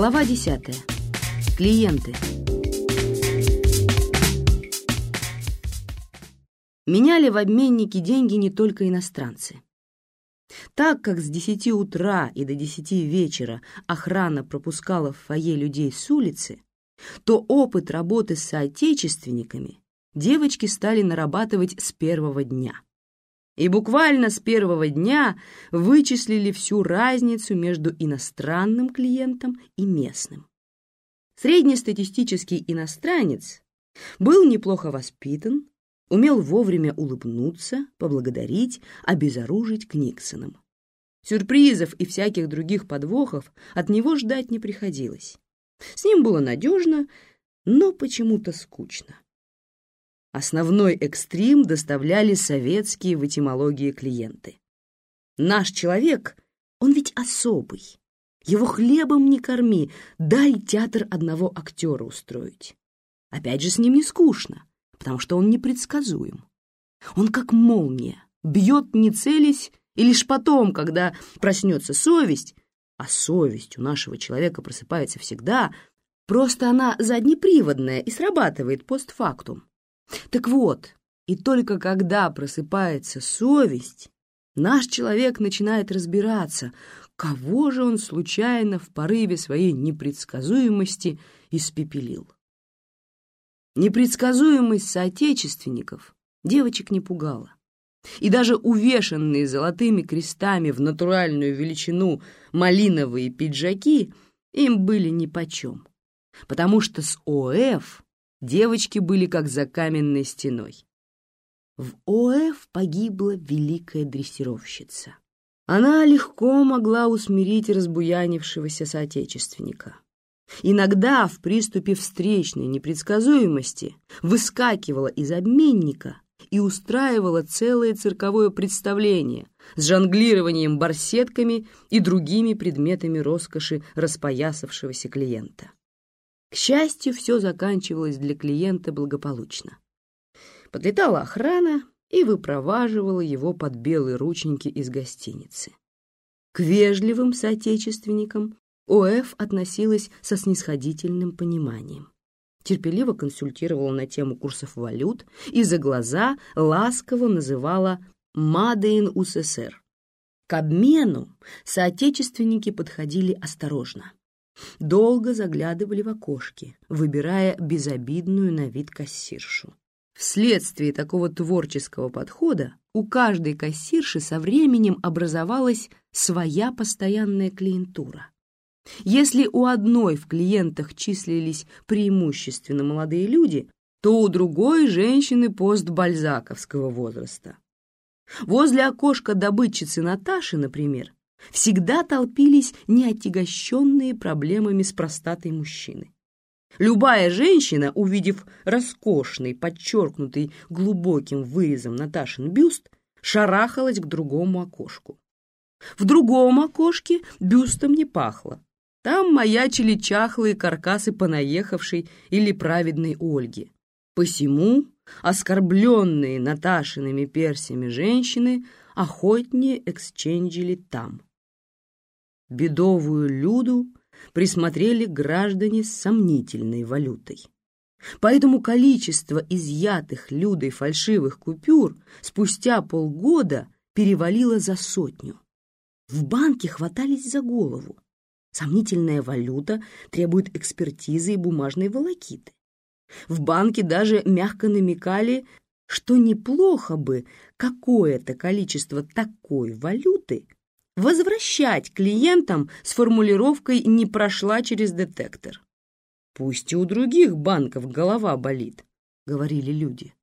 Глава 10. Клиенты. Меняли в обменнике деньги не только иностранцы. Так как с 10 утра и до 10 вечера охрана пропускала в фойе людей с улицы, то опыт работы с соотечественниками девочки стали нарабатывать с первого дня. И буквально с первого дня вычислили всю разницу между иностранным клиентом и местным. Среднестатистический иностранец был неплохо воспитан, умел вовремя улыбнуться, поблагодарить, обезоружить Книксоном. Сюрпризов и всяких других подвохов от него ждать не приходилось. С ним было надежно, но почему-то скучно. Основной экстрим доставляли советские в этимологии клиенты. Наш человек, он ведь особый. Его хлебом не корми, дай театр одного актера устроить. Опять же, с ним не скучно, потому что он непредсказуем. Он как молния, бьет не целясь, и лишь потом, когда проснется совесть, а совесть у нашего человека просыпается всегда, просто она заднеприводная и срабатывает постфактум. Так вот, и только когда просыпается совесть, наш человек начинает разбираться, кого же он случайно в порыве своей непредсказуемости испепелил. Непредсказуемость соотечественников девочек не пугала. И даже увешанные золотыми крестами в натуральную величину малиновые пиджаки им были нипочем, потому что с ОФ девочки были как за каменной стеной. В ОФ погибла великая дрессировщица. Она легко могла усмирить разбуянившегося соотечественника. Иногда в приступе встречной непредсказуемости выскакивала из обменника и устраивала целое цирковое представление с жонглированием барсетками и другими предметами роскоши распоясавшегося клиента. К счастью, все заканчивалось для клиента благополучно. Подлетала охрана и выпроваживала его под белые рученьки из гостиницы. К вежливым соотечественникам ОФ относилась со снисходительным пониманием. Терпеливо консультировала на тему курсов валют и за глаза ласково называла «Мадейн УССР». К обмену соотечественники подходили осторожно. Долго заглядывали в окошки, выбирая безобидную на вид кассиршу. Вследствие такого творческого подхода у каждой кассирши со временем образовалась своя постоянная клиентура. Если у одной в клиентах числились преимущественно молодые люди, то у другой женщины постбальзаковского возраста. Возле окошка добытчицы Наташи, например, всегда толпились неотягощенные проблемами с простатой мужчины. Любая женщина, увидев роскошный, подчеркнутый глубоким вырезом Наташин бюст, шарахалась к другому окошку. В другом окошке бюстом не пахло. Там маячили чахлые каркасы понаехавшей или праведной Ольги. Посему оскорбленные Наташиными персиями женщины охотнее эксченджили там. Бедовую Люду присмотрели граждане с сомнительной валютой. Поэтому количество изъятых Людой фальшивых купюр спустя полгода перевалило за сотню. В банке хватались за голову. Сомнительная валюта требует экспертизы и бумажной волокиты. В банке даже мягко намекали, что неплохо бы какое-то количество такой валюты возвращать клиентам с формулировкой «не прошла через детектор». «Пусть и у других банков голова болит», — говорили люди.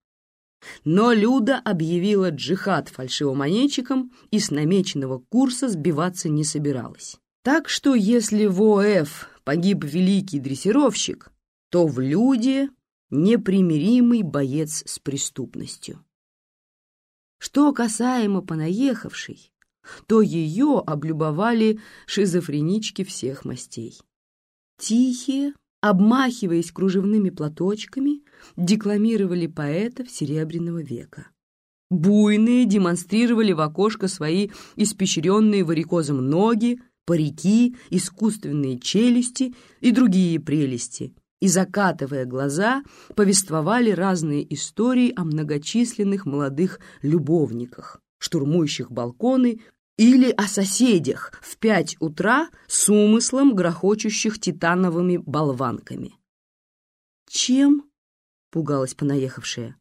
Но Люда объявила джихад фальшивомонетчикам и с намеченного курса сбиваться не собиралась. Так что если в ОФ погиб великий дрессировщик, то в Люде непримиримый боец с преступностью. Что касаемо понаехавшей, то ее облюбовали шизофренички всех мастей. Тихие, обмахиваясь кружевными платочками, декламировали поэтов Серебряного века. Буйные демонстрировали в окошко свои испещренные варикозом ноги, парики, искусственные челюсти и другие прелести, и, закатывая глаза, повествовали разные истории о многочисленных молодых любовниках, штурмующих балконы или о соседях в пять утра с умыслом грохочущих титановыми болванками. «Чем?» — пугалась понаехавшая.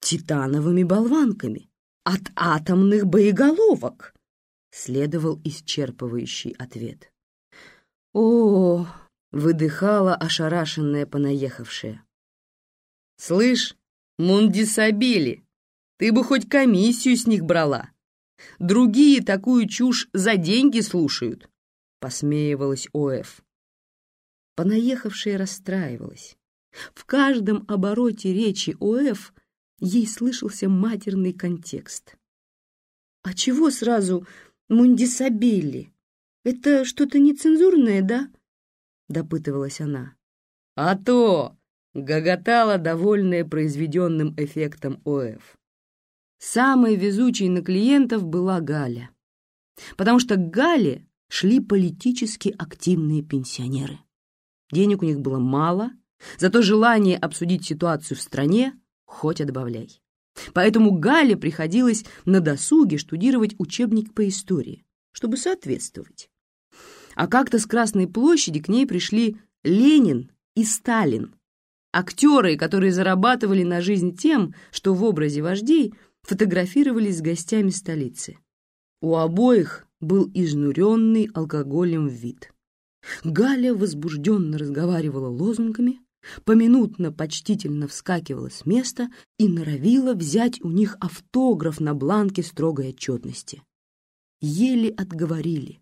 «Титановыми болванками. От атомных боеголовок!» — следовал исчерпывающий ответ. «О!» — выдыхала ошарашенная понаехавшая. «Слышь, Мундисабели, ты бы хоть комиссию с них брала!» Другие такую чушь за деньги слушают, — посмеивалась О.Ф. Понаехавшая расстраивалась. В каждом обороте речи О.Ф. ей слышался матерный контекст. «А чего сразу Мундисабелли? Это что-то нецензурное, да?» — допытывалась она. «А то!» — гоготала, довольная произведенным эффектом О.Ф. Самой везучей на клиентов была Галя, потому что к Гале шли политически активные пенсионеры. Денег у них было мало, зато желание обсудить ситуацию в стране хоть отбавляй. Поэтому Гале приходилось на досуге штудировать учебник по истории, чтобы соответствовать. А как-то с Красной площади к ней пришли Ленин и Сталин, актеры, которые зарабатывали на жизнь тем, что в образе вождей фотографировались с гостями столицы. У обоих был изнуренный алкоголем вид. Галя возбужденно разговаривала лозунгами, поминутно почтительно вскакивала с места и норовила взять у них автограф на бланке строгой отчетности. Еле отговорили.